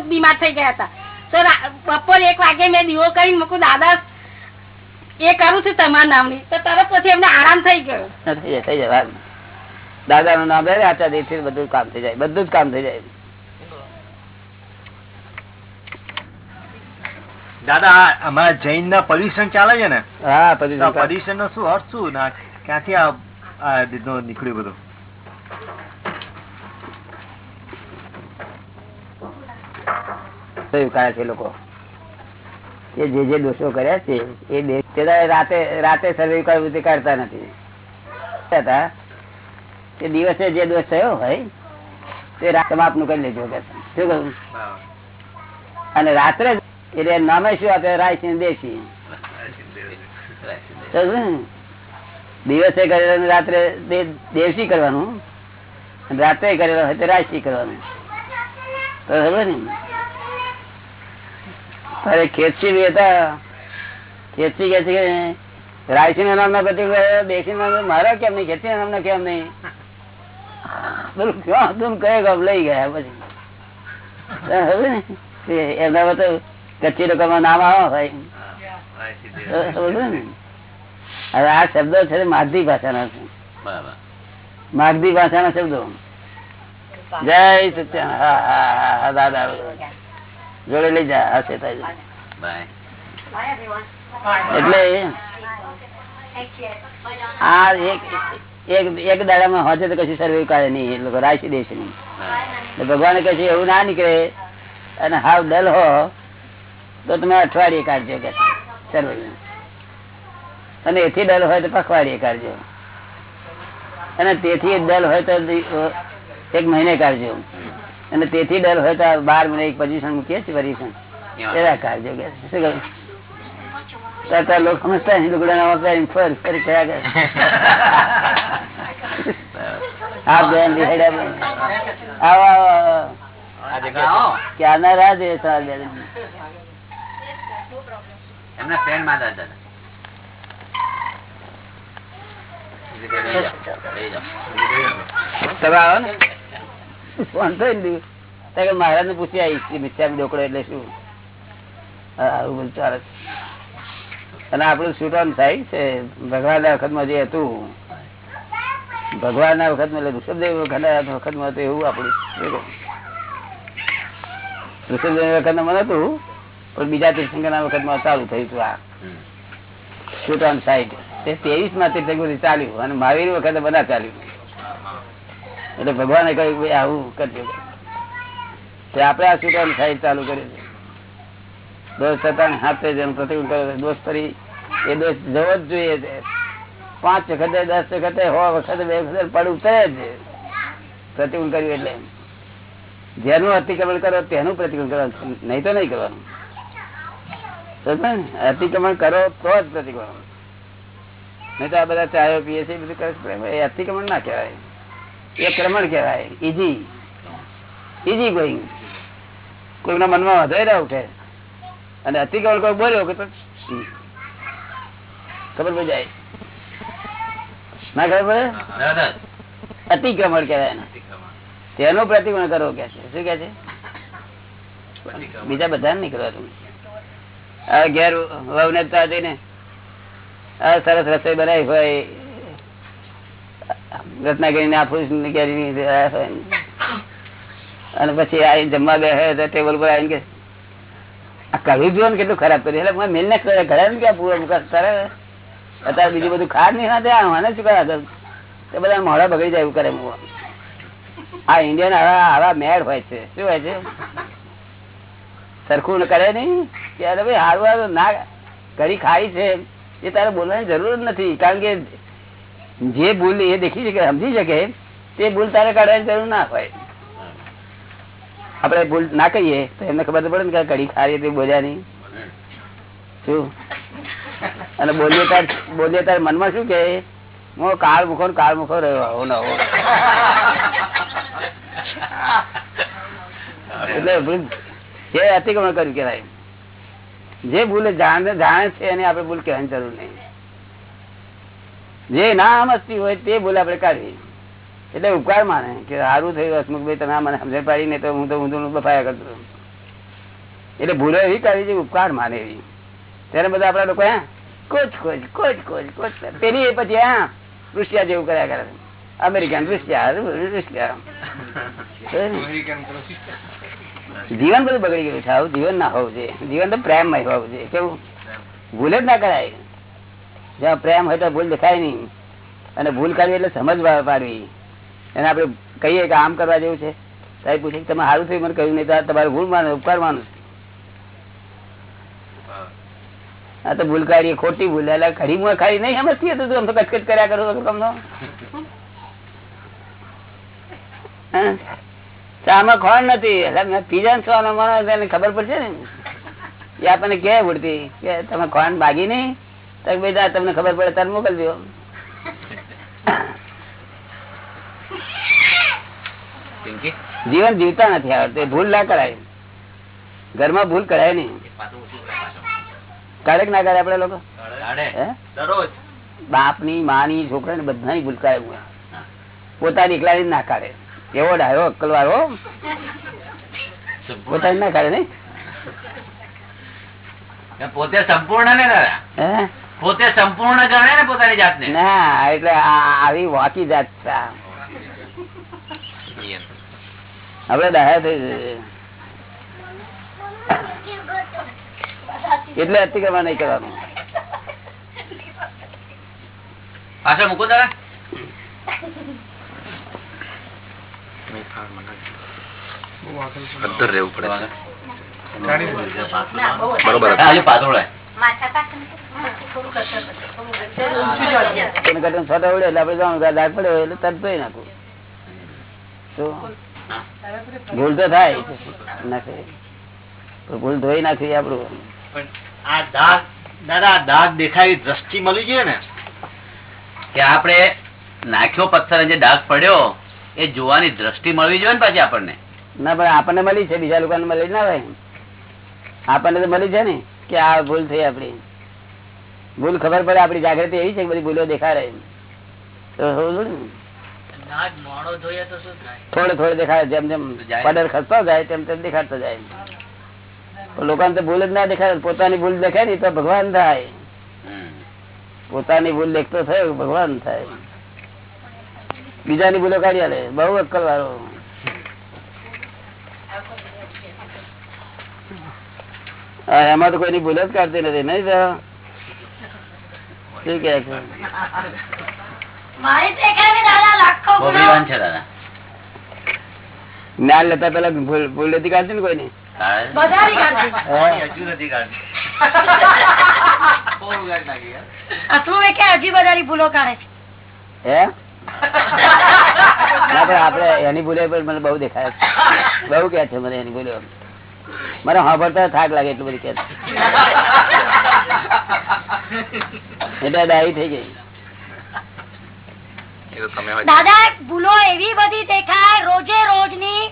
જ બીમાર થઈ ગયા હતા તો બપોર એક વાગે મેં દીવો કરીને મૂકું દાદા એ કરું છું તમારા નામની તો તરત પછી એમને આરામ થઈ ગયો થઈ જાય થઈ જાય દાદા નું નામ લે દેથી બધું કામ થઈ જાય બધું જ કામ થઈ જાય. દાદા અમારા જૈન ના પર્યુષણ ચાલે છે ને? હા પછી પર્યુષણ નો શું અર્થ શું? ક્યાંથી આ આ નીકળ્યું બધું? થયું કરે છે લોકો? એ જે જે દોષો કર્યા છે એ દે- રાતે રાતે સર્વે પ્રવૃત્તિ કરતા નથી. તે દિવસે જે દોષ થયો હોય તે રાત સમાપ્તનું કરી લેજો કે શું કહ્યું? અને રાત્રે એટલે નામે શું આપે? રાયસિંહ દેશી. દિવસે કરેલો રાત્રે દેવસી કરવાનું રાત્રે કરેલો હોય તો રાયસિંહ કરવાનું. તો ખબર ને? અરે ખેતસી હતા ખેતસી કે છે રાયસી નામના પ્રતિક દેશી નામ મારા કેમ નહીં? ખેતસી નામના કેમ નહીં? ક્યાં લઈ ગયા પછી? તો હવે ને તે એમના તો કચ્છી લોકોમાં નામ આવો હોય ને? હવે આ શબ્દો છે માગધી ભાષાના છે. માગધી ભાષાના શબ્દો. જય સત્યા હા હા હા દાદા. જોડે લઈ જાય. હશે તારી. એટલે આ એક એક એક દાડામાં હોજે તો કશું સર્વે કરે નહીં એ લોકો રાશિ દેશે નહીં. ભગવાને કહે છે એવું ના નીકળે. અને હાવ ડલ હો તો તમે અઠવાડિયે કાઢજો કે સર્વે અને એથી ડલ હોય તો પખવાડિયે કાઢજો. અને તેથી ડલ હોય તો એક મહિને કાઢજો. અને તેથી ડર હોય તો બાર મહિને એક પોઝિશન મૂકીએ છીએ પરીક્ષણ એવા કાળજો કે શું કહ્યું તાતા લોકો સમજતા નહીં લુગડાના વપરાય ફર ફરી કયા કરે. આપ બેન રિહેડા આવો આવો ક્યારના રાહ જોઈએ સવાર બેન? એમના ફ્રેન્ડમાં દાદા તમે આવો ને. મહારાજ ને પૂછી આવી કે મિથ્યા ડોકડો એટલે શું? આવું બધું ચાલે અને આપણું શૂટન થાય છે? ભગવાન ના વખતમાં જે હતું ભગવાન ના વખતમાં ઋષભદેવ વખતમાં હતું એવું આપણું ઋષભદેવ વખતમાં નતું પણ બીજા તીર્થંકર ના વખતમાં ચાલુ થયું હતું આ. શૂટ ઓન સાઈડ તે ત્રેવીસમાં તીર્થંકર ચાલ્યું અને મહાવીર વખતે બધા ચાલ્યું. એટલે ભગવાને કહ્યું ભાઈ આવું કરજો. તે આપણે આ સુધી સાઈડ ચાલુ કરી દોષ થતા હાથે જેમ પ્રતિકૂળ કરે દોષ ફરી એ દોષ જવો જ જોઈએ છે. પાંચ વખતે, દસ વખતે હો વખતે, બે વખતે પડ ઉતરે જ. પ્રતિકૂળ કર્યું એટલે. જેનું અતિક્રમણ કરો, તેનું પ્રતિકૂળ કરવાનું નહીં તો નહીં કરવાનું. અતિક્રમણ કરો તો જ પ્રતિક્રમણ નહીં તો આ બધા ચાયો પીએ છે બધું કરે. એ અતિક્રમણ ના કહેવાય. ક્રમણ કહેવાય. ઈજી. ઈજી ગોઈંગ કોઈના મનમાં વધારે ઉઠે. અને અતિક્રમણ કોઈ બોલ્યો કે. ખબર પડી જાય. ના ખબર પડે? અતિક્રમણ કહેવાય એને. તેનો પ્રતિક્રમણ કરવો કે છે. શું કે છે? બીજા બધા નહીં કરવા તમે. આ ઘેર વહુ ને આ સરસ રસોઈ બનાવી હોય. રત્નાગીરી ના પુરુષ અને પછી આ જમવા બે ટેબલ પર આવીને આ કહ્યું જો ને કેટલું ખરાબ કર્યું. એટલે મેલ ને ઘરે ને ક્યાં પૂરો તારે અત્યારે બીજું બધું ખાર નહીં ના ત્યાં મને શું કરે તે બધા મોડા બગડી જાય એવું કરે આ ઇન્ડિયન આવા આવા મેળ હોય છે. શું હોય છે? સરખું કરે નહીં? ત્યારે ભાઈ, હારું હારું, ના કરી ખાઈ છે. એ તારે બોલવાની જરૂર નથી. કારણ કે જે ભૂલ, એ દેખી શકે, સમજી શકે, તે ભૂલ તારે કાઢવાની જરૂર ના હોય. આપણે ભૂલ ના કહીએ તો એમને ખબર પડે ને કઢી ખારી તે બોલ્યા નહીં શું? અને બોલીએ તાર બોલીએ તાર મનમાં શું કે હું કાળ મુખો કાળ મુખો રહ્યો, આવો ને આવો. એટલે જે અતિક્રમણ કર્યું કેવાય જે ભૂલ જાણે જાણે છે, એને આપણે ભૂલ કહેવાની જરૂર નહીં. જે ના સમજતી હોય તે બોલે આપડે કાઢવી. એટલે ઉપકાર માને કે સારું થયું હસમુખભાઈ તમે મને સમજણ પાડી ને તો હું તો ઊંધું બફાયા કરતો એટલે ભૂલો એવી કાઢી છે ઉપકાર માને એવી. ત્યારે બધા આપડા લોકો હા કોચ કોચ કોચ કોચ કોચ પેલી એ પછી હા રૂસિયા જેવું કર્યા કરે અમેરિકન રૂસિયા રૂસિયા જીવન બધું બગડી ગયું છે. આવું જીવન ના હોવું જોઈએ. જીવન તો પ્રેમમય હોવું જોઈએ. કેવું? ભૂલ જ ના કરાય. જ્યાં પ્રેમ હોય તો ભૂલ દેખાય નહીં. અને ભૂલ કરવી એટલે સમજવા પાડવી. એને આપણે કહીએ કે આમ કરવા જેવું છે. સાહેબ પૂછે તમે સારું થયું? મને કહ્યું, નહીં તો તમારે ભૂલ માનો ઉપકાર માનો આ તો ભૂલ કાઢી ખોટી ભૂલ. એટલે ખરી મું ખાઈ નહીં સમજતી હતું તું તો કચકચ કર્યા કરો તમને આમાં ખોણ નથી. એટલે પીઝા ને સોનો માનો ખબર પડશે ને? એ આપણને કે ઉડતી કે તમે ખોણ ભાગી નહીં? ભાઈ તમને ખબર પડે તાર મોકલજો. જીવન જીવતા નથી આવડતું ભૂલ ના કરાય. ઘરમાં ભૂલ કરાય નહીં. પાછું ઊંચું કરે પાછું. કરે કે ના કરે આપડે લોકો? બાપની દરરોજ. ની માની છોકરાની બધાની ભૂલ કરાય પોતાની એકલાની ના કાઢે. એવો ડાયો અક્કલવાળો. પોતાની ના કાઢે નઈ પોતે સંપૂર્ણ ને દાદા. હે? પોતે સંપૂર્ણ ગણે ને પોતાની જાતને? ના એટલે આ- આવી વાકી જાત છે. આપડે ડાયા થઈ જઈએ. એટલે અતિક્રમણ નહીં કરવાનું. પાછળ મૂકો દાદા અંદર રહેવું પડે બરોબર. હજુ ભૂલ તો થાય ભૂલ ધોઈ નાખી આપડું આ દાગ દાદા દાગ દેખાય દ્રષ્ટિ મળી જોઈએ ને કે આપણે નાખ્યો પથ્થર જે ડાઘ પડ્યો એ જોવાની દ્રષ્ટિ મળવી જોઈએ ને પાછી આપણને ના પણ આપણને મળી છે, બીજા લોકોને મળી ના હોય. આપણને તો મળી છે ને કે આ ભૂલ થઈ આપડી ભૂલ ખબર પડે આપડી જાગૃતિ એવી છે કે બધી ભૂલો દેખાડે. થોડે થોડે દેખાડે જેમ જેમ પડર ખસતો જાય તેમ તેમ દેખાડતો જાય લોકોને તો ભૂલ જ ના દેખાડે પોતાની ભૂલ દેખાય ને તો ભગવાન થાય. પોતાની ભૂલ દેખતો થયો ભગવાન થાય. બીજાની ભૂલો કાઢી લે બહુ અક્કલ વાળો એમાં તો કોઈની ભૂલ જ કાઢતી નથી નહીં તો? શું કે છે? જ્ઞાન લેતા પેલા ભૂલ નથી કાઢતી ને કોઈની? આપડે એની ભૂલે પણ મને બહુ દેખાય છે. બહુ કે છે મને એની ભૂલે. મને સાંભળતા થાક લાગે એટલું બધું કે. એટલે થઈ ગઈ દાદા ભૂલો એવી બધી દેખાય રોજે રોજની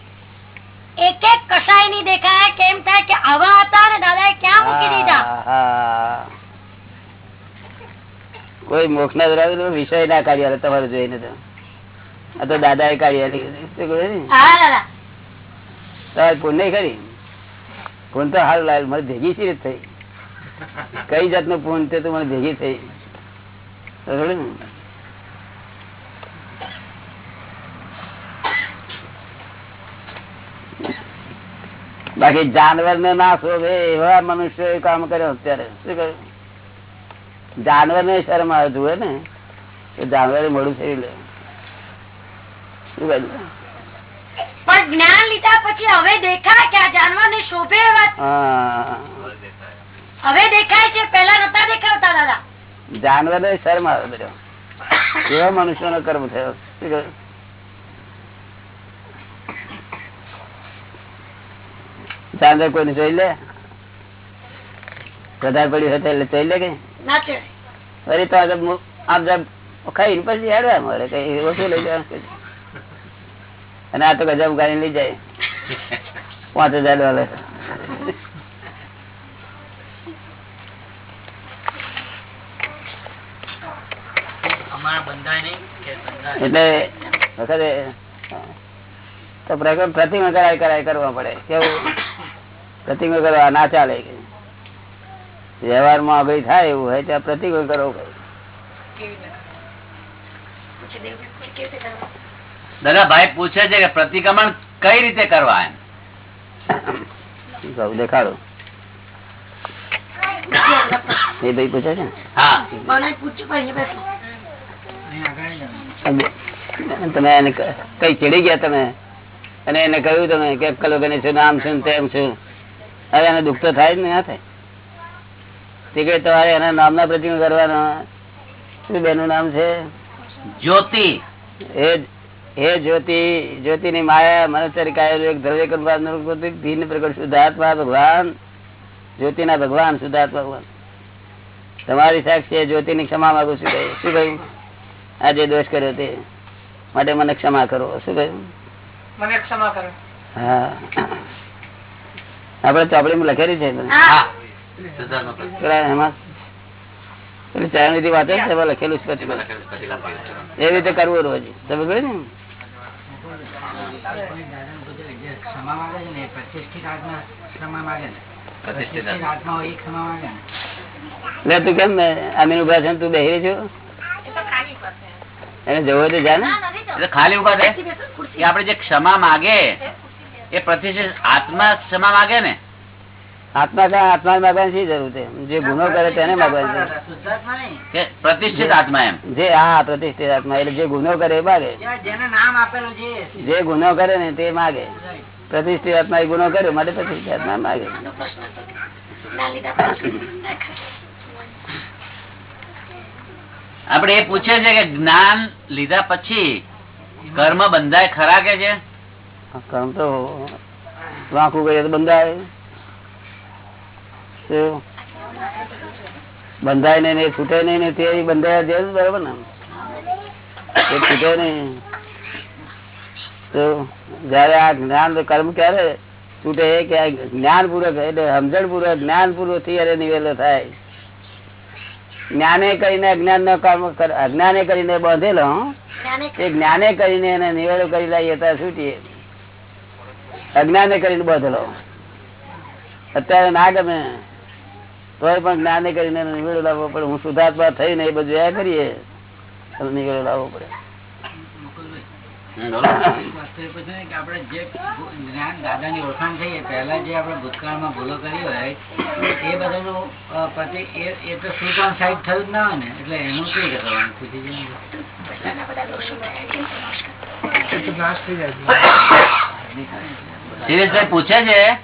એક એક કસાયની દેખાય કેમ થાય કે આવા હતા ને દાદા ક્યાં મૂકી દીધા. કોઈ મોક્ષ ના ધરાવે વિષય ના કાઢી આલે તમારે જોઈને તો આ તો દાદા એ કાઢી આલી. શું કહ્યું ને? તમારે પૂન નહીં ખરી પૂન તો હાલ લાલ મને ભેગી સી રીતે થઈ? કઈ જાતનું પૂન તે તો મને ભેગી થઈ? બાકી જાનવર ને? ના શોભે એવા મનુષ્ય કામ કર્યો અત્યારે. શું કર્યું? જાનવર ને શરમ આવે, જુએ ને? જાનવર મોડું થઈ લે. શું કહ્યું પણ જ્ઞાન લીધા પછી હવે દેખાય કે આ જાનવર ને શોભે હવે દેખાય છે પેલા નતા દેખાતા દાદા. જાનવર ને શર્મ આવે બધો. એવા મનુષ્યો નો કર્મ થયો? ચાંદર? કોઈને જોઈ લે? વધારે પડ્યું હોય એટલે જોઈ લે કે? અરે તો આ તો મુ- આમ જેમ ખાઈ પછી હેડવા મળે કઈ ઓછું લઈ જાય અને આ તો ગજા ઉગાડી લઈ જાય. પાંચ હજાર ડોલર. એટલે વખતે તો પ્રતિમા કરાય કરાય કરવા પડે. કેવું? પ્રતિમા કરવા ના ચાલે વ્યવહારમાં આગળ થાય એવું હોય ત્યાં પ્રતિકોણ કરવો કે. દાદા ભાઈ પૂછે છે કે પ્રતિક્રમણ કઈ રીતે કરવા એમ? દેખાડો. એ ભાઈ પૂછે છે હા. તમે એને કઈ ચડી ગયા તમે? અને એને કહ્યું તમે કે કલો કે શું નામ છું તેમ છું હવે એને દુઃખ તો થાય જ ને ના થાય? તે કે તમારે એના નામના પ્રતિમ કરવાના. શું બેનું નામ છે? જ્યોતિ. એ હે જ્યોતિ જ્યોતિ ની માયા મનસ્તરી કાયેલું એક દ્રવ્ય ભિન્ન પ્રકટ શુદ્ધાત્મા ભગવાન જ્યોતિ ના ભગવાન શુદ્ધાત્મા ભગવાન તમારી સાક્ષી જ્યોતિ ની ક્ષમા માંગુ શું કહ્યું શું કહ્યું આ જે દોષ કર્યો તે માટે મને ક્ષમા કરો. શું કહ્યું મને ક્ષમા કરો. હા. આપડે ચોપડીમાં લખેલી છે? એમાં? પેલી વાંચે લખેલું પછી. એવી રીતે કરવું રોજ. તમે કહ્યું ને ક્ષમા માંગે છે ને પ્રતિષ્ઠિત આત્મા ક્ષમા માંગે ને પ્રતિષ્ઠિત પ્રતિષ્ઠિત આત્મા હોય ક્ષમા માંગે ને તું કેમ અમીન ઊભા છે તું બેહી છો? એને જવો તો જા ને. એટલે ખાલી ઊભા થાય આપડે આપણે જે ક્ષમા માગે એ પ્રતિષ્ઠિત આત્મા ક્ષમા માગે ને? આત્મા કા આત્મા માગવાની શી જરૂર છે? જે ગુનો કરે તેને માગવાની છે. પ્રતિષ્ઠિત આત્મા એમ. જે હા પ્રતિષ્ઠિત આત્મા એટલે જે ગુનો કરે એ માગે. જે- જેને નામ આપેલું છે જે ગુનો કરે ને તે માગે. પ્રતિષ્ઠિત આત્મા એ ગુનો કર્યો માટે પ્રતિષ્ઠિત આત્મા માગે. આપણે એ પૂછે છે કે જ્ઞાન લીધા પછી કર્મ બંધાય ખરા કે છે? કર્મ તો વાંકું કરીએ તો બંધાય? બંધાય નહીં ને છૂટે નહીં ને તે બંધાયા જેવું બરાબર ને? એ છૂટે નહીં. તો જયારે આ જ્ઞાન કર્મ ક્યારે છૂટે એ કે જ્ઞાન પૂર્વક એટલે સમજણ પૂર્વક જ્ઞાન પૂર્વકથી અરે નિવેલો થાય. જ્ઞાને કરીને અજ્ઞાન નો કર્મ અજ્ઞાને કરીને બાંધેલો એ જ્ઞાને કરીને એને નિવેડો કરી લઈએ ત્યાં છૂટીએ. અજ્ઞાને કરીને બાંધેલો. અત્યારે ના ગમે. તોય પણ જ્ઞાને કરીને નિવેડો લાવવો પડે. હું સુધાર્થમાં થઈને એ બધું જોયા કરીએ તો નિવેડો લાવવો પડે. હમ, બોલો. વસ્તુ એ પૂછ્યું ને કે આપણે જે જ્ઞાન દાદાની ઓળખાણ થઈ પહેલા જે આપણે ભૂતકાળમાં ભૂલો કરી હોય એ બધાનું અ, એ- એ તો સ્વીટ સાઈડ થયું જ ના હોય ને એટલે એનું કેવી કરવાનું? પૂછી જોઈએ પૂછે છે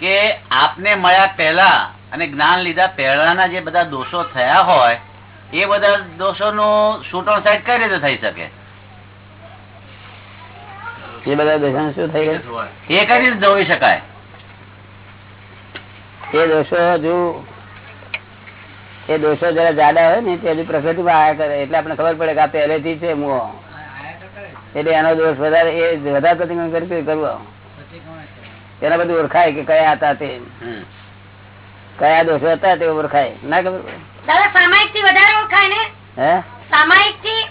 કે આપને મળ્યા પહેલા અને જ્ઞાન લીધા પહેલાના જે બધા દોષો થયા હોય એ બધા દોષોનું શૂટોણ સાઈડ કઈ રીતે થઈ શકે? એ બધા દોષો શું થઈ ગયું? એ કઈ રીતે જોઈ શકાય? એ દોષો હજુ એ દોષો જરા જાડા હોય ને તે હજુ પ્રકૃતિમાં આયા કરે. એટલે આપણે ખબર પડે કે આ પહેલેથી છે મુઓ. એટલે એનો દોષ વધારે એ વધારે પ્રતિક્રમણ કરી કરવું એના બધું ઓળખાય કે કયા હતા તે. હમ. કયા દોષો હતા તે ઓળખાય? ના ખબર દાદા સામાયિકથી વધારે ઓળખાય ને? હે? સામાયિકથી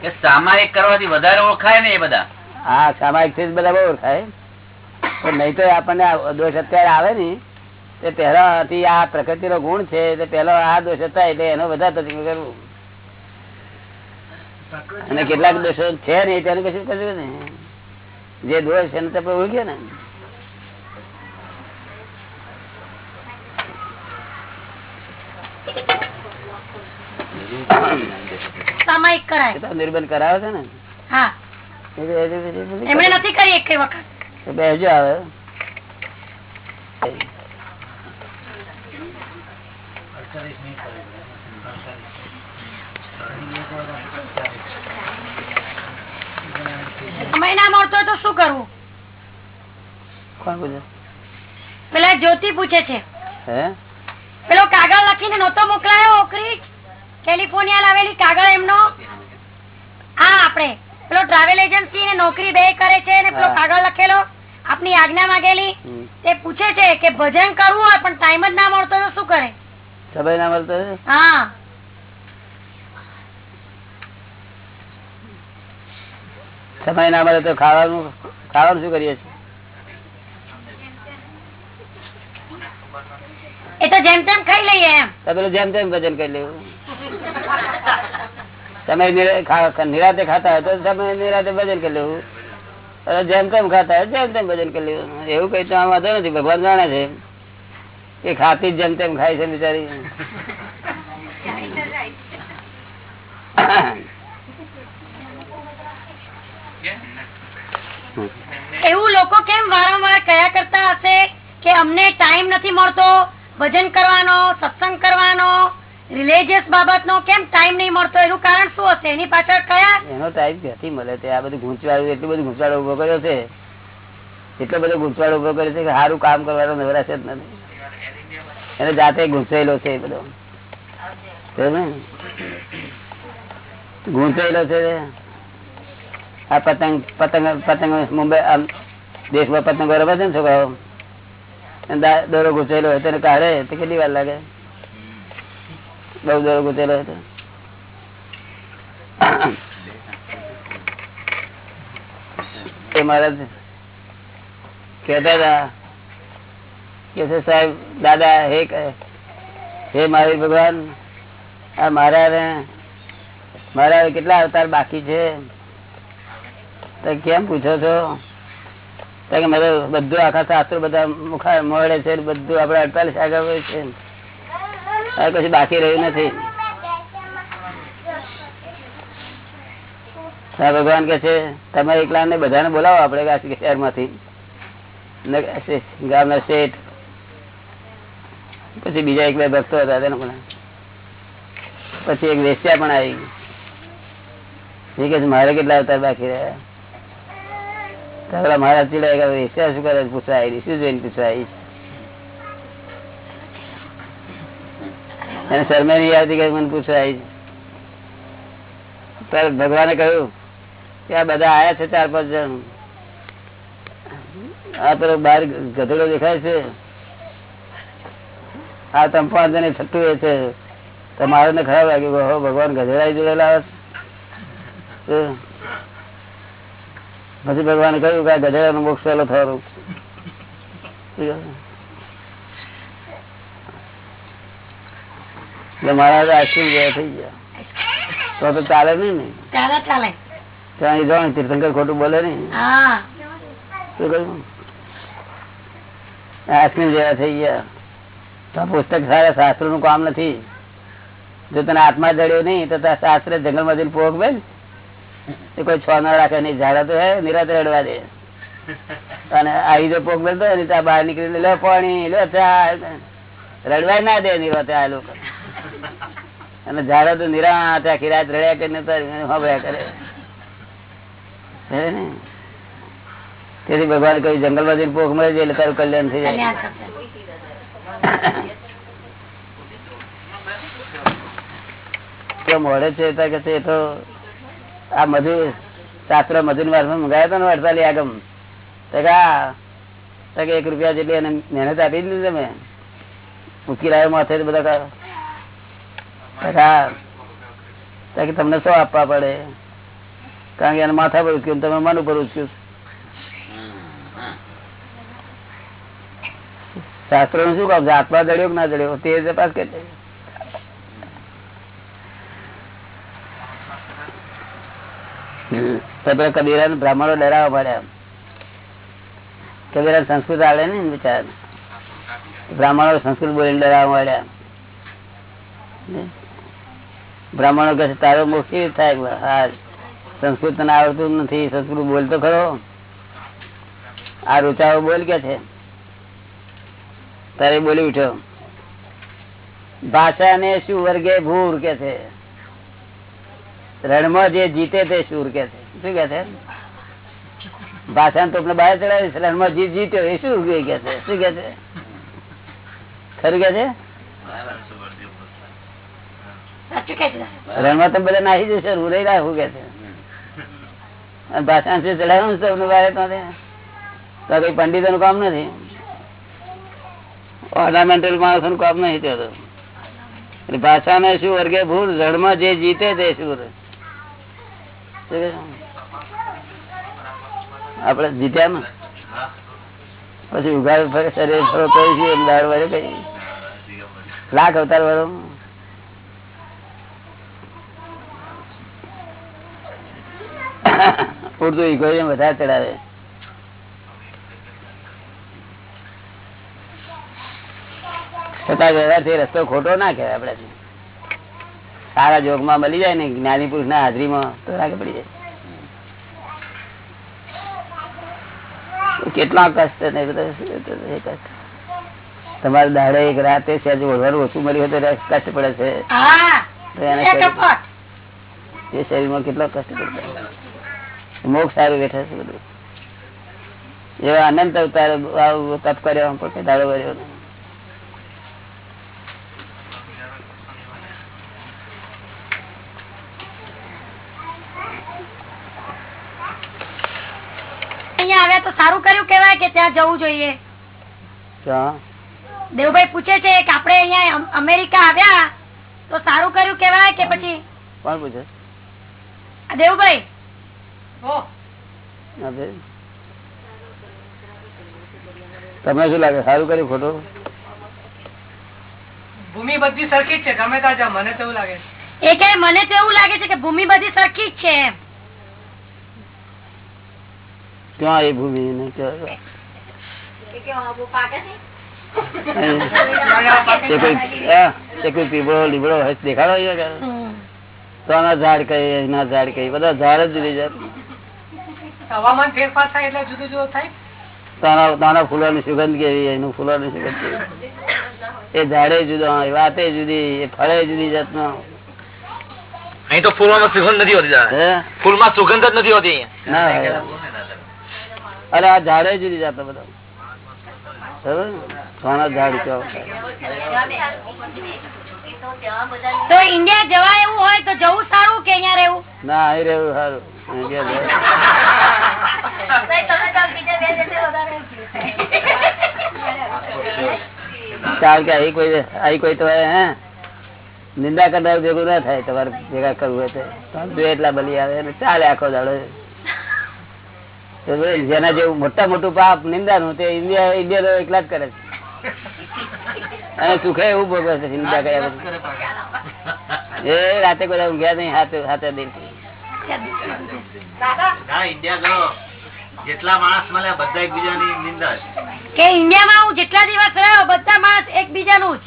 કે સામાયિક કરવાથી વધારે ઓળખાય ને એ બધા? હા સામાયિકથી બધા બહુ ઓળખાય. પણ નહીં તો આપણને આ દોષ અત્યારે આવે ને તે પહેલાથી આ પ્રકૃતિનો ગુણ છે તે પહેલો આ દોષ હતા એટલે એનો વધારે પ્રતિક્રમણ કરવું. અને કેટલાક દોષો છે ને તેનું કશું કર્યું ને જે દોષ છે ને તે આપણે ઓળખ્યો ને સામાયિક એ કરાય તો નિર્બંધ કરાવે છે ને. એમણે નથી કરી એક વખત. બેજો આવે મળતો તો શું કરવું? કોણ પૂછે? પેલા જ્યોતિ પૂછે છે. હે? પેલો કાગળ લખીને નહોતો મોકલાયો ઓકરી? કેલિફોર્નિયા લાવેલી કાગળ એમનો? હા આપણે. પેલો ટ્રાવેલ એજન્સી ને નોકરી બે કરે છે ને પેલો કાગળ લખેલો. આપની આજ્ઞા માંગેલી. તે પૂછે છે કે ભજન કરવું હોય પણ ટાઈમ જ ના મળતો તો શું કરે? સમય ના મળતો હા. સમય ના મળે તો ખાવાનું ખાવાનું શું કરીએ છીએ? એ તો જેમ તેમ ખાઈ લઈએ એમ. પેલું જેમ તેમ ભજન કરી લેવું. તમે નિરાતે ખાતા હોય તો તમે નિરાતે ભજન કરી લેવું. જેમ તેમ ખાતા હોય જેમ તેમ ભજન કરી લેવું. એવું કઈ તો આમ વાંધો નથી ભગવાન જાણે છે. એ ખાતી જેમ તેમ ખાય છે બિચારી. એવું લોકો કેમ વારંવાર કયા કરતા હશે કે અમને ટાઈમ નથી મળતો? ભજન કરવાનો, સત્સંગ કરવાનો રિલીજીયસ બાબતનો કેમ ટાઈમ નહીં મળતો? એનું કારણ શું હશે? એની પાછળ કયા? એનો ટાઈમ ક્યાંથી મળે તે? આ બધું ગૂંચવાડું એટલું બધું ગૂંચવાડો ઊભો કર્યો છે. એટલો બધો ગૂંચવાડો ઊભો કર્યો છે કે સારું કામ કરવાનો નવરાશે જ નથી. એને જાતે ગૂંચવાયેલો છે એ બધો? ગૂંચવાયેલો છે આ પતંગ પતંગ પતંગ મુંબઈ દેશમાં પતંગો રમે છે ને છોકરાઓ? દોરો ગૂંચવાયેલો હોય તેને કાઢે. તો કેટલી વાર લાગે? બહુ દોરો ગૂંચેલો હોય તો. એ કેતા હતા કે છે સાહેબ, દાદા, હે હે મારી ભગવાન, આ મારા મારા કેટલા અવતાર બાકી છે? તો કેમ પૂછો છો? કે મારે બધું આખા શાસ્ત્રો બધા મુખા મળે છે બધું આપડે અડતાલીસ આગળ હોય છે કશું બાકી રહ્યું નથી. ભગવાન કે છે, તમે એકલા ને બધાને બોલાવો આપડે શહેરમાંથી ગામના શેઠ. પછી બીજા એક બે ભક્તો હતા તેને બોલાવો. પછી એક વેસ્યા પણ આવી મારે કેટલા અવતાર બાકી રહ્યા? પેલા ભગવાને કહ્યું કે આ બધા આયા છે ચાર પાંચ જણ. આ પેલો બાર ગધેડો દેખાય છે. આ તમે પાંચ જણ છઠ્ઠું એ છે. તમારે ખરાબ લાગ્યું ભગવાન ગધેડા જોડેલા પછી ભગવાને કહ્યું કે ગધેડા નું મોક્ષ સહેલો થયો એટલે મારા આઈસ્ક્રીમ જેવા થઈ ગયા. તો તો ચાલે નહીં ને? ચાલે ત્યાં જાણ તીર્થંકર ખોટું બોલે હા. શું કહ્યું? આઈસ્ક્રીમ જેવા થઈ ગયા. તો પુસ્તક સારા શાસ્ત્રનું કામ નથી. જો તને આત્મા જડ્યો નહીં તો શાસ્ત્ર જંગલમાંથી પોક બેન. કોઈ છ ના રાખે નહીં ઝાડા તો હે નિરાતે રડવા દે. અને આવી જો પોક બેન ને ત્યાં બહાર નીકળી લે પાણી લે ચા રડવાય ના દે નિરાતે આ લોકો. અને ઝાડા તો નિરાત આખી રાત રડ્યા કરીને તો કરે. ને? તેથી ભગવાન કહ્યું જંગલમાં પોખ મળે છે એટલે તારું કલ્યાણ થઈ જાય. કેમ કે છે એ તો આ મજૂર શાસ્ત્ર મજૂર મારફત મંગાવ્યા હતા ને અડતાલી આગમ. તો એક રૂપિયા જેટલી એને મહેનત આપી દીધી તમે. ઉકેલાયો માથે બધા કા- તમને શું આપવા પડે? કારણ કે એને માથા પર ઉચક્યું તમે મન ઉપર ઉચક્યું. શાસ્ત્રનું શું કામ આત્મા જડ્યો કે ના જડ્યો તે તપાસ કરી લે. તો કબીરા બ્રાહ્મણો ડરાવવા પડ્યા કબીરા સંસ્કૃત આવડે ને બિચાર. બ્રાહ્મણો સંસ્કૃત બોલીને ડરાવવા પડ્યા બ્રાહ્મણો કહે તારો મોક્ષ થાય? હા, સંસ્કૃત તને આવડતું નથી, સંસ્કૃત બોલતો ખરો. આ રૂચાઓ બોલ કે છે? તારે બોલી ઉઠ્યો. ભાષા ને શું વર્ગે ભૂર કે છે? રણમાં જે જીતે તે શૂર કે છે. શું કે છે? ભાષા તો બહાર ચડાવીશ રણમાં જીત જીત્યો એ શું કે છે. શું કે છે? ખરું કે છે? રણમાં તમે બધા નાહી જશો ઉડઈ રાખવું કે છે? અને શું ચડાવ્યું તમને બહાર તો કઈ પંડિતો નું કામ નથી? ઓર્નામેન્ટલ માણસો નું કામ નહીં એટલે ભાષાને શું વર્ગે ભૂલ રણમાં જે જીતે તે શું આપડે જીત્યા ને પછી ઉઘાડ ફરે, શરીર ફરો તો એમ દાળ વળે કઈ. લાખ અવતાર વાળો. પૂરતું ઇકોરિયમ વધારે ચડાવે. છતાં વ્યવહારથી રસ્તો ખોટો ના કહેવાય આપડે સારા જોગમાં મળી જાય ને જ્ઞાની પુરુષ ના હાજરીમાં તો રાગે પડી જાય. કેટલા કષ્ટ ને બધા તમારે દાડે એક રાતે સહેજ ઓછું મળ્યું હોય તો કષ્ટ પડે છે. એ એ શરીરમાં કેટલો કષ્ટ પડતો મોક્ષ સારું બેઠા છે બધું. એવા અનંત અવતાર તપ કર્યો દાડો કર્યો તો સારું કર્યું કેવાય કે ત્યાં જવું જોઈએ. દેવભાઈ પૂછે છે કે આપણે અહીંયા અમેરિકા આવ્યા તો સારું કર્યું કેવાય કે પછી? કોણ પૂછે? દેવભાઈ. તમને શું લાગે? સારું કર્યું ખોટું? ભૂમિ બધી સરખી જ છે ગમે ત્યાં જાઓ મને તો એવું લાગે એ કે મને તો એવું લાગે છે કે ભૂમિ બધી સરખી જ છે એમ. ક્યાં એ ભૂમિ ને ક્યાં? તે કોઈ હા, તે કોઈ પીપળો લીબડો દેખાડો. તો આના ઝાડ કઈ એના ઝાડ કઈ બધા ઝાડ જ જુદી જાય હવામાન ફેરફાર થાય એટલે જુદું જુદું થાય? તાના તાના ફૂલોની સુગંધ કેવી એનું ફૂલોની સુગંધ કેવી? એ ઝાડે જુદો એ વાતે જુદી એ ફળે જુદી જાતનો. અહીં તો ફૂલમાં સુગંધ નથી હોતી ફૂલમાં સુગંધ જ નથી હોતી અહીંયા. અરે આ ઝાડે જુદી જતો બધો. બરાબર ને? ઝાડ તો ઇન્ડિયા જવાય એવું હોય તો જવું સારું કે અહીંયા રહેવું? ના અહીં રહેવું સારું. અહીં ગયા જાય. કારણ કે અહીં કોઈ અહીં કોઈ તો હે? નિંદા કરનાર ભેગું ના થાય તમારે ભેગા કરવું હોય તો. એટલા બલી આવે ચાલે આખો દાડો. જેના જેવું મોટા મોટું પાપ નિંદાનું તે ઇન્ડિયા ઇન્ડિયા એકલા જ કરે છે. અને સુખે એવું ભોગવે છે નિંદા કર્યા પછી. એ રાતે કોઈ ઊંઘ્યા નહીં હાથે હાથે દિલથી ના ઇન્ડિયા ગયો જેટલા માણસ મળ્યા બધા એકબીજાની નિંદા કે ઇન્ડિયામાં હું જેટલા દિવસ રહ્યો બધા માણસ એકબીજાનું જ.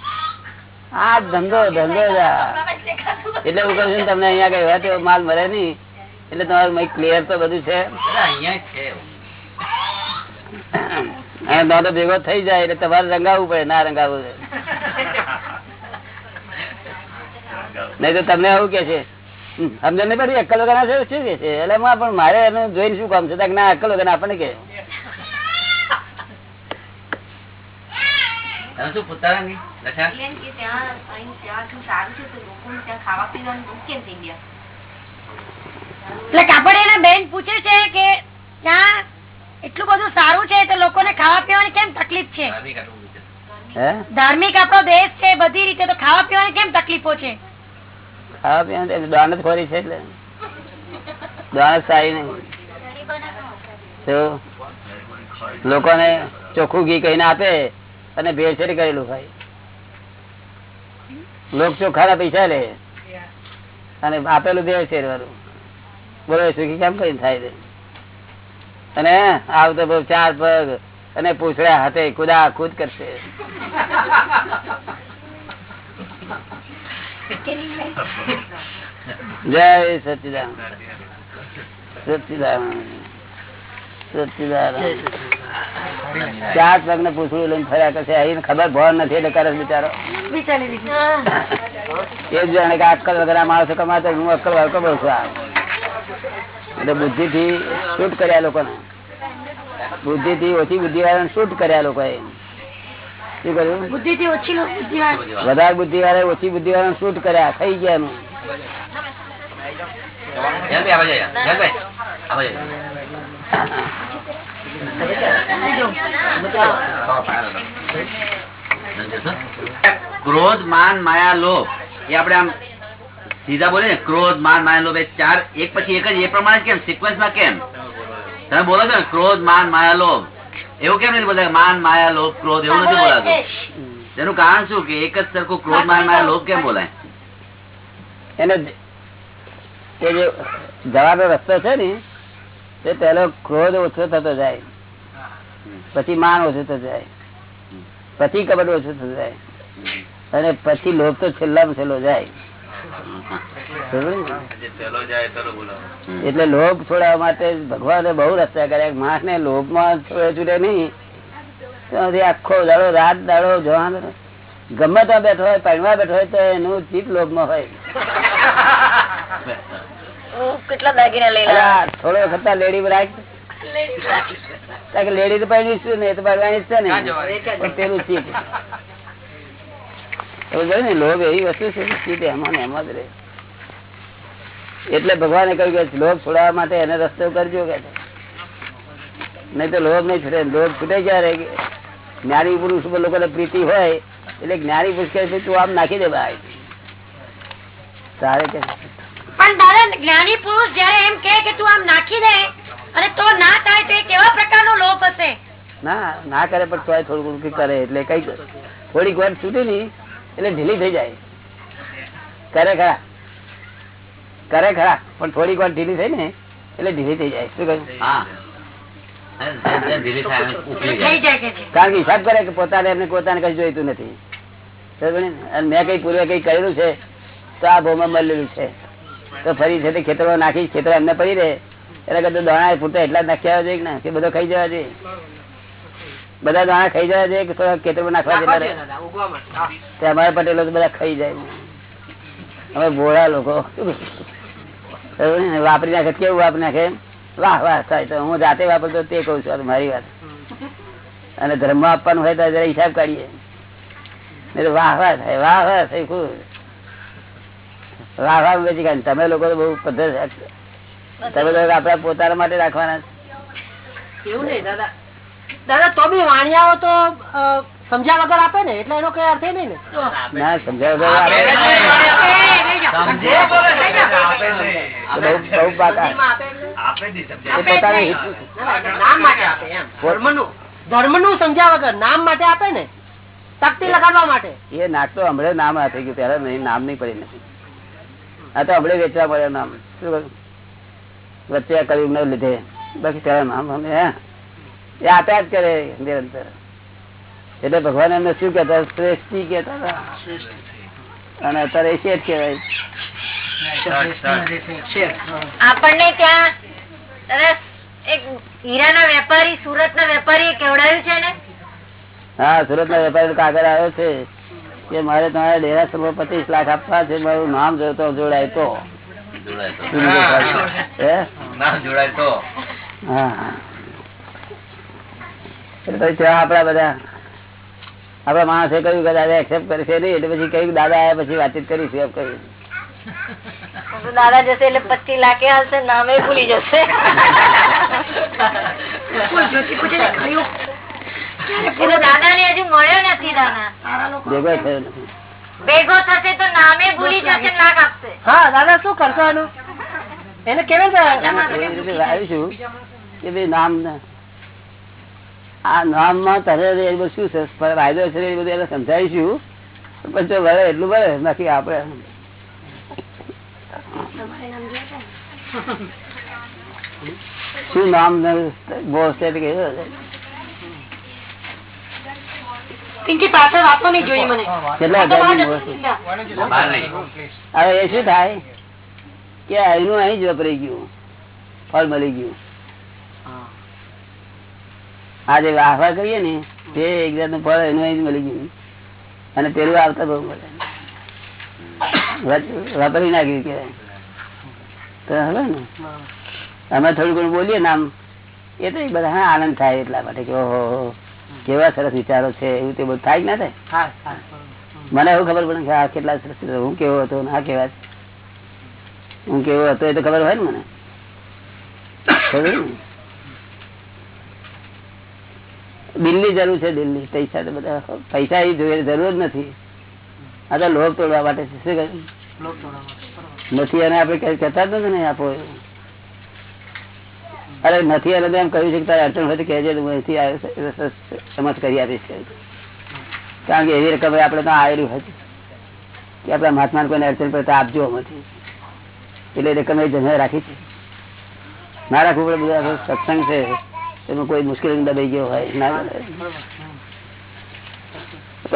આ ધંધો ધંધો એટલે હું કહું છું તમને અહીંયા કઈ વાત માલ મળે નહીં. એટલે તમારું ક્લિયર તો બધું છે? અહીંયા જ છે. અને દાદો ભેગો થઈ જાય એટલે તમારે રંગાવવું પડે ના રંગાવવું નહીં તો તમને આવું કે છે સમજણ નહીં પડી? અક્કલ વગર છે? શું કે છે? એટલે પણ મારે એનું જોઈને શું કામ છે? ના અક્કલ વગર આપણને કે. શું? લખા? એટલે કાપડ એના બેન પૂછે છે કે ત્યાં એટલું બધું સારું છે તો લોકોને ખાવા પીવાની કેમ તકલીફ છે? ધાર્મિક આપણો દેશ છે બધી રીતે તો ખાવા પીવાની કેમ તકલીફો છે? ખાવા પીવાની દાનત ખોરી છે એટલે. દાનત સારી નહીં. તો લોકોને ચોખ્ખું ઘી કહીને આપે અને ભેળસેળ કરેલું ખાય. લોક ચોખ્ખાના પૈસા લે. અને આપેલું ભેળસેળ વાળું બોલો સુખી કેમ કઈ થાય અને આવતો બહુ ચાર પગ અને પૂછડા હાથે કુદા કુદ કરશે. જય સચિદાન સચિદાન સચિદાન ચાર પગ ને પૂછડું લઈને ફર્યા કરશે. અહીં ખબર ભણ નથી એટલે કરે બિચારો. એ જ જાણે કે અક્કલ વગર માણસો કમાતો હું અક્કલ વાળો કમાઉં છું. એટલે બુદ્ધિ થી શૂટ કર્યા લોકોને. બુદ્ધિ થી ઓછી બુદ્ધિ વાળા શૂટ કર્યા લોકો શું કર્યું? બુદ્ધિ થી ઓછી લો- બુદ્ધિ વાળી. વધારે બુદ્ધિ વાળા ઓછી બુદ્ધિ વાળા શૂટ કર્યા થઈ ગયા જઈએ. ક્રોધ માન માયા લોભ એ આપણે આમ સીધા બોલે ને ક્રોધ માન માયા લોભ ચાર એક પછી એક જ એ પ્રમાણે કેમ? સિક્વન્સ કેમ? તમે બોલો છો ને ક્રોધ માન માયા લોભ. એવું કેમ નથી બોલતા માન માયા લોભ ક્રોધ એવું નથી બોલાતું? તેનું કારણ શું કે એક જ સરખું ક્રોધ માન માયા લોભ કેમ બોલાય? એને એ જે જવાનો રસ્તો છે ને તે પેલો ક્રોધ ઓછો થતો જાય. પછી માન ઓછો થતો જાય. પછી કબડ ઓછો થતો જાય. અને પછી લોભ તો છેલ્લામાં છેલ્લો જાય. એટલે લોભ છોડવા માટે ભગવાને બહુ રસ્તા કર્યા. માણસ ને લોભમાં છોડે છૂટે નહીં. આખો દાડો રાત દાડો જવાનો. ગમે તો બેઠો હોય પાણીમાં બેઠો હોય તો એનું ચીપ લોભમાં હોય કેટલા દાગીના લઈ થોડો વખત લેડી રાખ લેડી તો પહેરી ને એ તો ભગવાન જ છે ને. પેલું ચીપ ને લોભ એવી વસ્તુ છે કે એમાં ને એમાં જ રહે. એટલે ભગવાને કહ્યું કે લોભ છોડાવવા માટે એને રસ્તો કરજો કે નહીં. તો લોભ નહીં છૂટે લોભ છૂટે ક્યારે? જ્ઞાની પુરુષ ઉપર લોકોને પ્રીતિ હોય એટલે જ્ઞાની પુરુષ કહે તું આમ નાખી દે ભાઈ. તારે કે પણ દાદા જ્ઞાની પુરુષ જયારે એમ કહે કે તું આમ નાખી દે અને તો ના થાય તો કેવા પ્રકારનો લોભ હશે? ના ના કરે પણ થોડું ઘણું કરે એટલે કઈ થોડીક વાર છૂટી ની એટલે ઢીલી થઈ જાય. કરે ખરા. કરે ખરા પણ થોડીક વાર ઢીલી થઈ ને એટલે ઢીલી થઈ જાય. શું કહ્યું? કારણ કે હિસાબ કરે કે પોતાને એમને પોતાને કઈ જોઈતું નથી. મેં કઈ પૂર્વે કઈ કરેલું છે તો આ ભોમાં મળેલું છે. તો ફરી છે તે ખેતરમાં નાખી ખેતરો એમને પડી રહે. એટલે કદાચ દાણા પૂરતા એટલા નાખ્યા જોઈએ ના? કે બધો ખાઈ જવા જોઈએ? બધા દાણા ખાઈ જાય છે ખેતર નાખવા જતા? તે અમારા પટેલો બધા ખાઈ જાય અમે ભોળા લોકો. વાપરી નાખે કેવું વાપરી નાખે? વાહ વાહ થાય તો હું જાતે વાપરતો તે કઉ છું મારી વાત. અને ધર્મ આપવાનું હોય તો જરા હિસાબ કાઢીએ. તો વાહ વાહ થાય વાહ વાહ થાય ખૂબ. વાહ વાહ વેચી કાઢી તમે લોકો તો બહુ પદ્ધતિ તમે લોકો આપડા પોતાના માટે રાખવાના એવું નહીં દાદા. દાદા તો બી વાણિયાઓ તો સમજ્યા વગર આપે ને? એટલે એનો કઈ અર્થ નહીં ને? ના સમજાવ આપે બહુ સમજે બહુ પાકા. એ પોતાના હિત નામ માટે આપે એમ. ધર્મનું. ધર્મનું સમજ્યા વગર નામ માટે આપે ને? તકતી લગાડવા માટે? એ નાક તો હમણાં નામ આપી ગયું ત્યારે નહીં નામ નહીં પડી નથી. આ તો હમણાં વેચવા પડ્યા નામ? વચ્ચે આ કલયુગ લીધે. બાકી ત્યારે નામ અમે હે? એ આપ્યા જ કરે નિરંતર. એટલે ભગવાન એમને શું કેતા શ્રેષ્ઠી કેતા હતા. અને અત્યારે એ શેઠ કેવાય આપણને ત્યાં એક હીરાના વેપારી સુરત ના વેપારી કેવડાયું છે ને? હા સુરત ના વેપારી કાગળ આવ્યો છે. કે મારે તમારા ડેરાસરમાં પચીસ લાખ આપવા છે. મારું નામ જોતો જોડાય તો. જોડાય તો. હે ના જોડાય તો હા હા. એટલે પછી ત્યાં આપડા બધા. આપડા માણસે કહ્યું કે દાદા એક્સેપ્ટ કરશે નહીં એટલે પછી કહ્યું દાદા આવ્યા પછી વાતચીત કરીશું એમ કહ્યું. દાદા જશે એટલે પચીસ લાખે હાલશે નામે ભૂલી જશે. દાદા ને હજુ મળ્યો નથી દાદા. ભેગો થયો નથી. ભેગો થશે તો નામે ભૂલી જશે લાખ આપશે. હા દાદા શું કરશો એને કેવી રીતે એવી રીતે લાવીશું કે ભાઈ નામ ને આ નામમાં તારે બધું શું છે? ફાયદો છે એ બધું એને સમજાવીશું. પણ જો વળે એટલું વળે નથી આપડે શું નામ બોસ છે હવે એ શું થાય? કે એનું અહીં જ વપરાઈ ગયું. ફળ મળી ગયું. આ જે વાહવા કરીએ ને તે એક જાતનું ફળ એનું અહીં મળી ગયું. અને પેલું આવતા બહુ વાપરી નાખ્યું કે તો હવે ને? અમે થોડું ઘણું બોલીએ નામ એ તો બધા આનંદ થાય એટલા માટે કે ઓહો કેવા સરસ વિચારો છે એવું તે બધું થાય જ ના થાય? મને એવું ખબર પડે કે આ કેટલા સરસ હું કેવો હતો ને આ કેવા હું કેવો હતો એ તો ખબર હોય ને મને. ખબર ને? દિલ્હી જરૂર છે દિલ્હી. પૈસા તો બધા પૈસા એ જોઈએ જરૂર જ નથી. આ તો લોભ તોડવા માટે છે. શું કહ્યું નથી અને આપણે કઈ કહેતા જ નથી ને આપો અરે નથી અને એમ કહ્યું છે કે તારે અડચણ હોય તો કહેજે હું અહીંથી સમજ કરી આપીશ કારણ કે એવી રકમ આપણે તો આવેલું છે કે આપણા મહાત્મા કોઈને અડચણ પડે તો આપજો અમાંથી એટલે રકમ એ જમે રાખી છે. ના રાખવું પડે બધા સત્સંગ છે. એમાં કોઈ મુશ્કેલી દબાઈ ગયો હોય, ના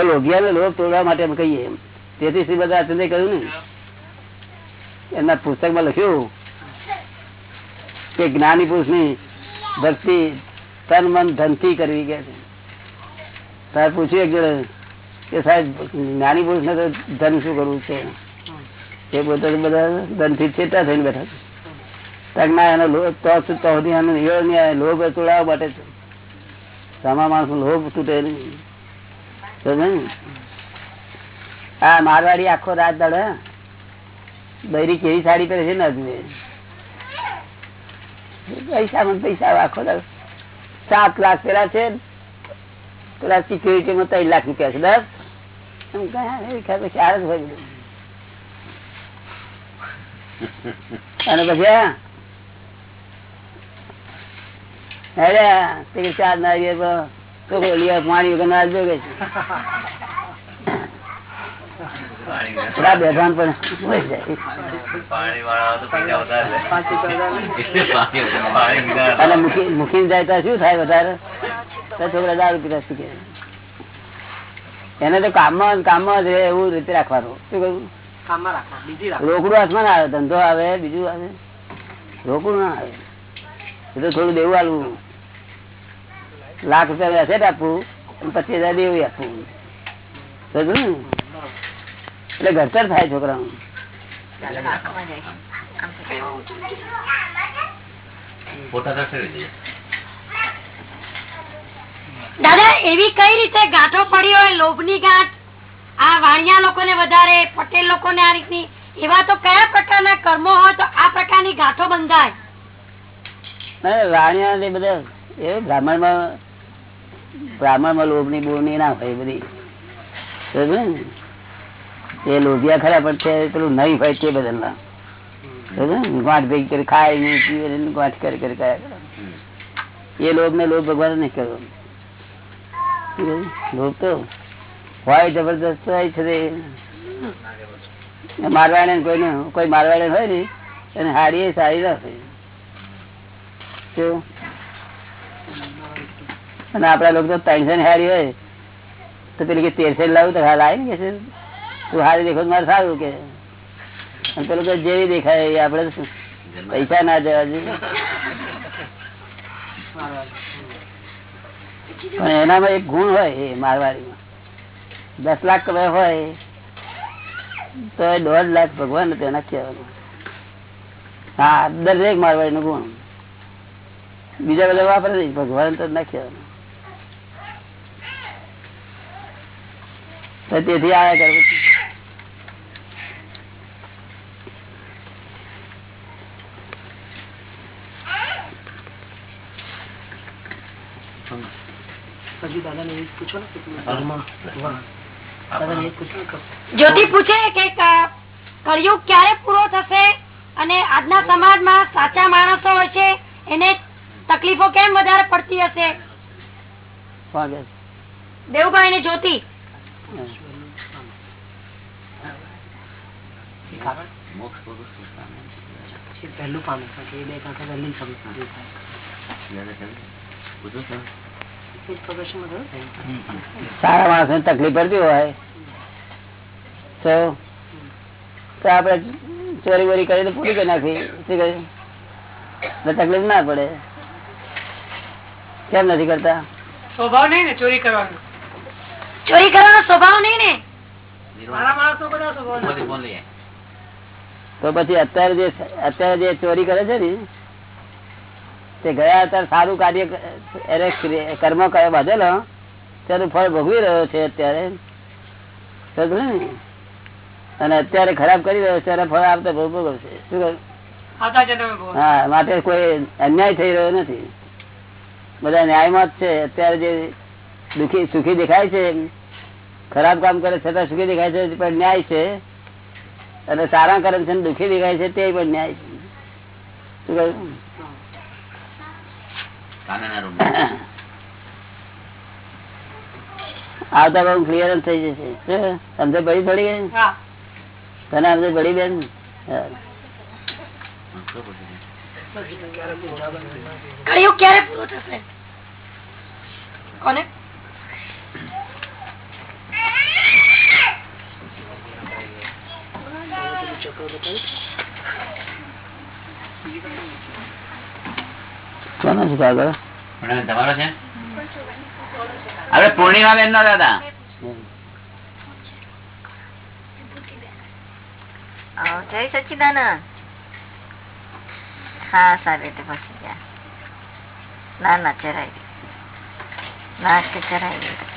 લોભિયાને લોભ તોડવા માટે એમ કહીએ એમ. તેથી શ્રી બધા કહ્યું ને, એમના પુસ્તકમાં લખ્યું કે જ્ઞાની પુરુષની ભક્તિ તન મન ધનથી કરવી કે સાહેબ પૂછ્યું એક જોડે કે સાહેબ, જ્ઞાની પુરુષ ને તો ધન શું કરવું છે? એ પોતે બધા ધનથી છેટા થઈને બેઠા છે. એનો લોભ તો શું તો સુધી એનો નહીં આવે. લોભ તોડાવવા માટે છે સામા માણસ લોભ તૂટે નહીં? આ મારવાડી આખો રાત દાડે બૈરી કેવી સાડી પહેરે છે ને અજમેર. પૈસા મને પૈસા આખો દાડો સાત લાખ પેલા છે, પેલા સિક્યુરિટી માં ત્રણ લાખ રૂપિયા છે, બસ. અને પછી આ અરે તે ચાર ના પાણી વગર ના છે. અને મૂકી જાય તો શું થાય વધારે? છોકરા દારૂ પીતા શીખે એને તો કામમાં કામમાં જ રહે એવું રીતે રાખવાનું. શું કહ્યું? રોકડું હાથમાં ના આવે ધંધો આવે બીજું આવે. રોકડું ના આવે. એ તો થોડું દેવું આલવું. લાખ રૂપિયા એસેટ આપવું પચીસ હજાર દેવું આપવું સમજું ને? એટલે ઘરતર થાય છોકરાનું. દાદા એવી કઈ રીતે ગાંઠો પડી હોય લોભની ગાંઠ? આ વાણિયા લોકોને વધારે પટેલ લોકોને આ રીતની. એવા તો કયા પ્રકારના કર્મો હોય તો આ પ્રકારની ગાંઠો બંધાય? વાણિયા બધા એ બ્રાહ્મણમાં બ્રાહ્મણમાં લોભની બોની ના હોય બધી ને? એ લોભિયા ખરા, પણ છે પેલું નહીં હોય તે બદલના ગાંઠ ભેગી કરી ખાય નહીં પીવે ગાંઠ કરી કરી ખાય. એ લોભ ને લોભ ભગવાન નહીં કર્યો લોભ તો હોય જબરદસ્ત હોય છે તે. મારવાડે કોઈને, કોઈ મારવાડે હોય ને, એને હારી સારી કેવું? અને આપડા લોકો ત્રણસો ની હારી હોય. તો પેલી કે તેરસો લાવું તો હાલ આવી કે તું હારી દેખો મારે સારું કે. પેલું તો જેવી દેખાય આપડે પૈસા ના જવા જોઈએ. પણ એનામાં એક ગુણ હોય એ મારવાડીમાં. દસ લાખ કમાય હોય, તો એ દોઢ લાખ ભગવાન તેના કહેવાનું. હા, દરેક મારવાડી નું ગુણ. બીજા બધા વાપરે નહીં, ભગવાન તો ના તો તેથી આયા કરે છે. હજુ દાદાને એ જ પૂછો ને કે ધર્મ વાહ. દાદાને એ જ પૂછો ને કે જ્યોતિ પૂછે કે ક- કળિયુગ ક્યારે પૂરો થશે અને આજના સમાજમાં સાચા માણસો હોય એને તકલીફો કેમ વધારે પડતી હશે? દેવુભાઈ ને જ્યોતિ સારા માણસ ને તકલીફ પડતી હોય. તો તો આપડે ચોરી વોરી કરીને પૂરી કરી નાખી. શું કહ્યું તકલીફ ના પડે. કેમ નથી કરતા? સ્વભાવ નહીં ને ચોરી કરવાનો. ચોરી કરવાનો સ્વભાવ નહીં ને. તો પછી અત્યારે જે અત્યારે જે ચોરી કરે છે ને તે ગયા અત્યારે સારું કાર્ય એને કર્મ કરે બાંધેલો તેનું ફળ ભોગવી રહ્યો છે અત્યારે. અને અત્યારે ખરાબ કરી રહ્યો છે ફળ આપતા ભોગ ભોગવશે શું. હા માટે કોઈ અન્યાય થઈ રહ્યો નથી. બધા ન્યાયમાં જ છે. અત્યારે જે દુખી સુખી દેખાય છે ખરાબ કામ કરે છતાં સુખી દેખાય છે પણ ન્યાય છે. અને સારા કરે છે દુખી દેખાય છે તે પણ ન્યાય છે. શું કહ્યું? આવતા બહુ ક્લિયર થઈ જશે. શું? સમજણ પડી ગઈ? હા. તને સમજણ પડી બેન? કયું ક્યારે પૂરો થશે? કોને? કોનો છે કાગળ પણ તમારો છે? હવે પૂર્ણિમા બેન નો દાદા. જય સચિદાનંદ. હા સારી રીતે પહોંચી ગયા. ના ના ચરાઈ ના ચરાઈ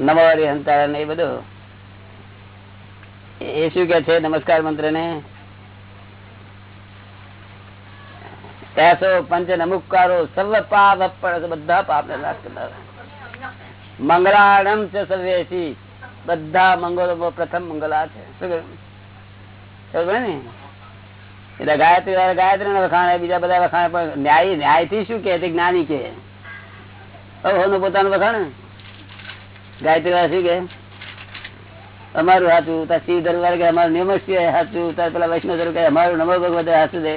નમવારી હંતારા ને એ બધું. એ શું કે છે નમસ્કાર મંત્ર ને બધા મંગળો પ્રથમ મંગળા છે. શું? ને? એટલે ગાયત્રી ગાયત્રી ને વખાણે, બીજા બધા વખાણ, પણ ન્યાય ન્યાયથી શું કે જ્ઞાની કે? હોનું પોતાનું વખાણે. ગાયત્રી વાળા શું કે અમારું હાથું તાર શિવ દરબાર કે અમારું નિયમસ્ય હાથું તાર પેલા વૈષ્ણવ દરબાર કે અમારું નમો ભગવત હાથું દે.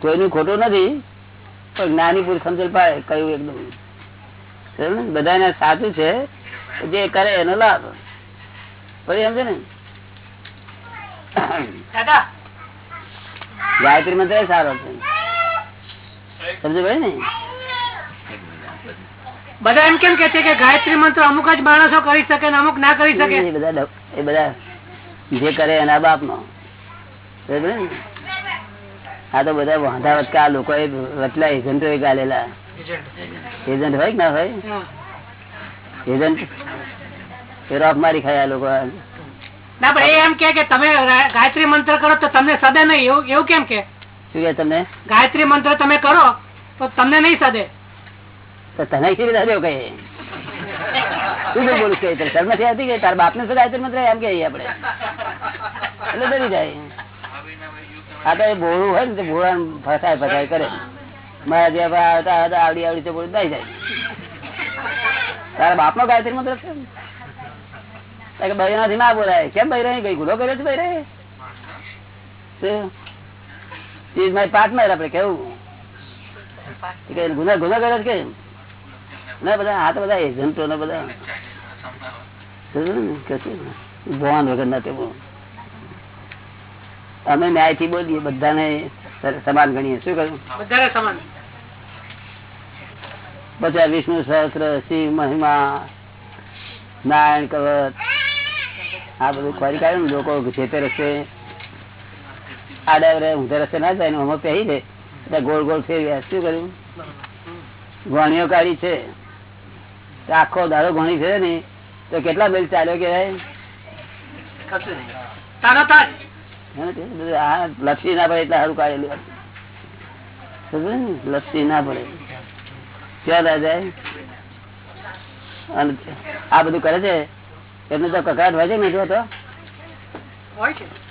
કોઈનું ખોટું નથી પણ જ્ઞાની પુરુષ સમજણ પાડે કયું એકદમ બધાને સાચું છે જે કરે એનો લાભ. પછી સમજે ને? ગાયત્રી મંત્ર સારો છે. સમજ ભાઈ ને? બધા એમ કેમ કે છે કે ગાયત્રી મંત્ર અમુક જ માણસો કરી શકે ને અમુક ના કરી શકે? એ બધા એ બધા જે કરે એના બાપ નો? આ તો બધા વાંધા વચકા લોકો વચલા એજન્ટો એ ગાલેલા. એજન્ટ હોય કે ના હોય? એજન્ટ એ મારી ખાય આ લોકો. ના પણ એ એમ કે તમે ગાયત્રી મંત્ર કરો તો તમને સદે નહીં. એવું એવું કેમ કે? શું કે તમને? ગાયત્રી મંત્ર તમે કરો તો તમને નહીં સદે. તો તને શી રીતે આવ્યો તું શું બોલું કે શર્મ નથી આવતી કે તારા બાપ ને શું ગાયત્રી મંત્ર એમ કે આપડે એટલે ડરી જાય. આ તો એ ભોળું હોય ને ભોળા ફસાય ફસાય કરે. મારા જે આવતા આવતા આવડી આવડી તો બોલું જાય. તારા બાપ નો ગાયત્રી મંત્ર છે બૈરા નથી ના બોલાય. કેમ બૈરા કઈ ગુનો કર્યો છે મારી પાર્ટનર આપડે કેવું? ગુના ગુના કર્યો છે કે? ના બધા આ તો બધા એજન્ટો ને બધા. સમજો ને? કશું ના. ભગવાન વગર ના તે અમે ન્યાયથી બોલીએ બધાને સમાન ગણીએ. શું કહ્યું? બધાને સમાન. પછી વિષ્ણુ સહસ્ત્ર શિવ મહિમા નારાયણ કવચ આ બધું ખોરી કાઢે ને લોકો જે તે રસ્તે આડા ઊંધા રસ્તે ના જાય ને અમે પહેરી દે એટલે ગોળ ગોળ ફેરવ્યા. શું કર્યું ગોણીઓ કાઢી છે. આખો દારો ગોણી છે ને તો કેટલા બિલ ચાલ્યો કે હે ને પડે એટલે સારું કાઢેલું. સમજ્યો ને? પડે. ક્યાં દાદા આ બધું કરે છે? એમને તો કકડાટ હોય છે ને જો તો?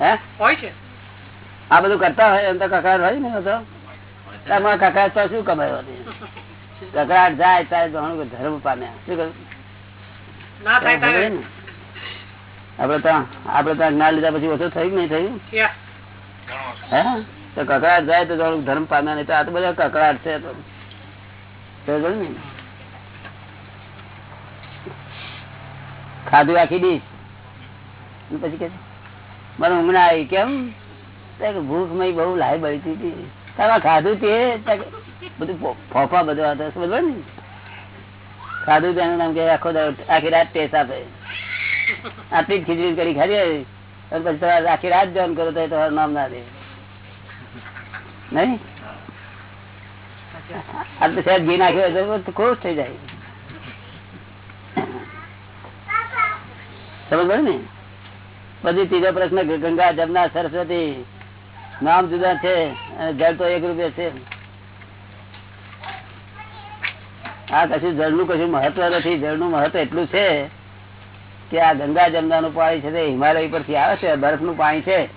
હે? આ બધું કરતા હોય એમ તો કકડાટ હોય ને તો. કકડાટ તો શું કમાયો કકડાટ જાય ત્યારે ઘણું ધર્મ પામ્યા શું કહ્યું? ના ને? આપડે ત્યાં આપડે ત્યાં જ્ઞાન લીધા પછી ઓછું થયું કે નહીં થયું? હે? તો કકડાટ જાય તો ધર્મ પામ્યા નહીં તો આ તો બધા કકડાટ છે તો. ને? ખાધું આખી દઈશ પછી કે મને ઊંઘ ના આવી. કેમ? ભૂખ મય બહુ લાઈ બળતી હતી. ખાધું તે? બધું ફોફા બધું હતા સમજો ને? ખાધું તેનું નામ કે આખો આખી રાત ટેસ્ટ આપે. આટલી જ ખીચડી કરી ખાધી પછી તમારે આખી રાત જોન કરો તો તમારું નામ ના દે. નહીં? આ સાહેબ ઘી નાખ્યો તો ખુશ થઈ જાય. સમજ ને? પછી ત્રીજો પ્રશ્ન ગંગા જમના સરસ્વતી નામ જુદા છે અને જળ તો એક રૂપિયા છે. આ કશું જળનું કશું મહત્વ નથી. જળનું મહત્વ એટલું છે કે આ ગંગા જમનાનું પાણી છે તે હિમાલય પરથી આવે છે. બરફનું પાણી છે.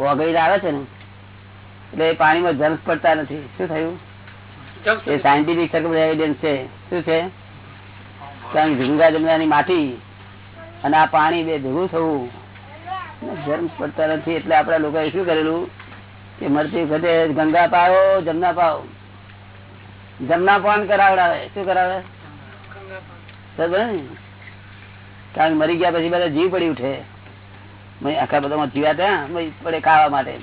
ઓગળી આવે છે ને. એટલે એ પાણીમાં જર્મ્સ પડતા નથી. શું થયું? એ સાયન્ટિફિક એવિડન્સ છે. શું છે? કારણ ગંગા જમનાની માટી અને આ પાણી બે ભેગું થવું. જર્મ્સ પડતા નથી. એટલે આપડા લોકોએ શું કરેલું? કે મરતી વખતે ગંગા પાવો જમના પાવો જમના પાન કરાવડાવે. શું કરાવે? કારણ મરી ગયા પછી બધા જીવ પડી ઉઠે. આખા બધા જીવા ત્યાં પડે ખાવા માટે.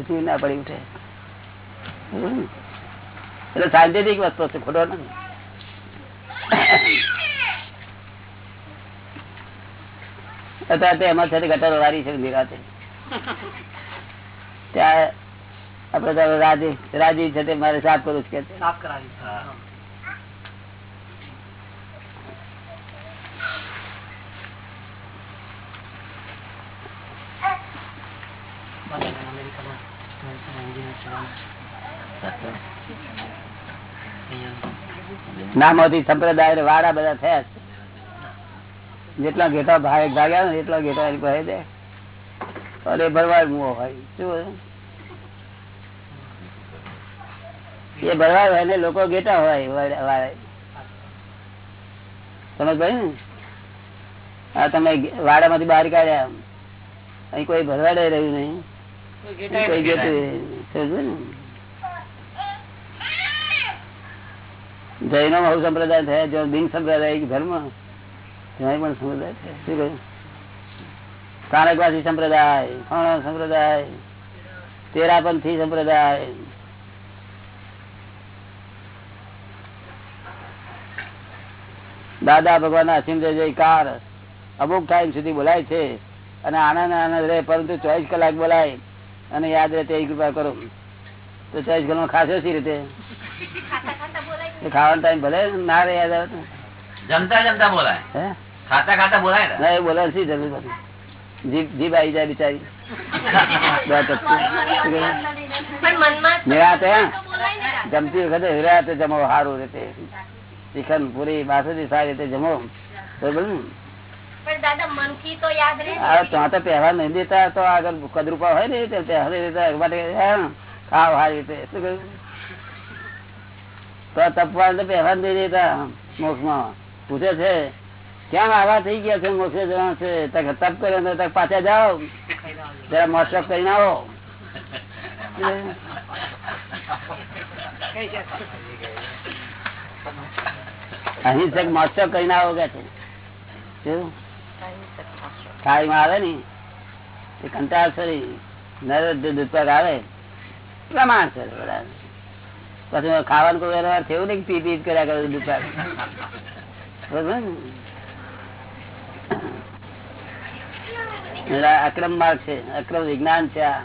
જીવ ના પડી ઉઠે? એટલે સાયન્ટિફિક વસ્તુ છે ખોટો નથી. અત્યારે એમાં સાથે ગટરો વારી છે નિરાતે ત્યાં આપડે તો રાજી રાજી છે તે મારે સાફ કરું છે. કે સાફ કરાવી નામોથી સંપ્રદાય વાળા બધા થયા છે. જેટલા ઘેટા ભાઈ ભાગ્યા ને એટલા ઘેટા એની પાસે દે. અરે ભરવા હોય. શું હોય? એ ભરવાડ હોય ને લોકો ગેટા હોય. સમજ ભાઈ ને? આ તમે વાડામાંથી બહાર કાઢ્યા અહીં કોઈ ભરવાડે રહ્યું નહીં. કોઈ જૈનો બહુ સંપ્રદાય થયા જો બિન સંપ્રદાય ધર્મ ત્યાં પણ સંપ્રદાય છે. શું કહ્યું? કારકવાસી સંપ્રદાય કોણ સંપ્રદાય તેરાપંથી સંપ્રદાય દાદા ભગવાન અસીમ જયકાર. અમુક ટાઈમ સુધી બોલાય છે. અને આનંદ આનંદ રહે પરંતુ ચોવીસ કલાક બોલાય. અને યાદ રહે તે કૃપા કરો. તો ચોવીસ કલાક ખાશે સી રીતે? ખાવાનો ટાઈમ ભલે ના રે યાદ આવે જમતા જમતા બોલાય. હે? ખાતા ખાતા બોલાય ના? એ બોલાવે શી જરૂર નથી જીભ જીભ આવી જાય બિચારી. શું? નિરાંતે, હા? જમતી વખતે હિરાતે જમો સારું રીતે ચિકન પૂરી બાસુદી સારી રીતે જમો. તો તો તહેવાર નહીં દેતા તો આગળ કદરૂપા હોય ને તે તહેવાર ખાવ સારી રીતે. શું કહ્યું? તો તપવા તો તહેવાર નહીં દેતા મોક્ષમાં. પૂછે છે કેમ આવા થઈ ગયા છે મોક્ષે જવાનું છે? તક તપ કર્યો ને પાછા જાઓ. જરા મોટપ કરીને આવો. અહિંસક મોટપ કરીને આવો કે આવે ને, એ કંટાળ નર દૂધપાક આવે, પ્રમાણસર પછી ખાવાનું કોઈ વ્યવહાર થયું નહીં પી પી કર્યા કરે દૂધપાક ને? અક્રમ માર્ગ છે અક્રમ વિજ્ઞાન છે આ.